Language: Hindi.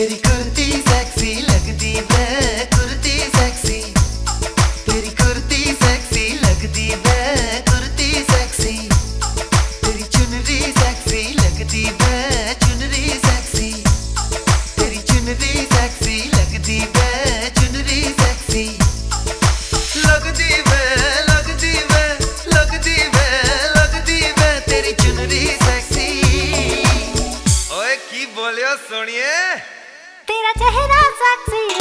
तेरा चेहरा सेक्सी लगदा मैं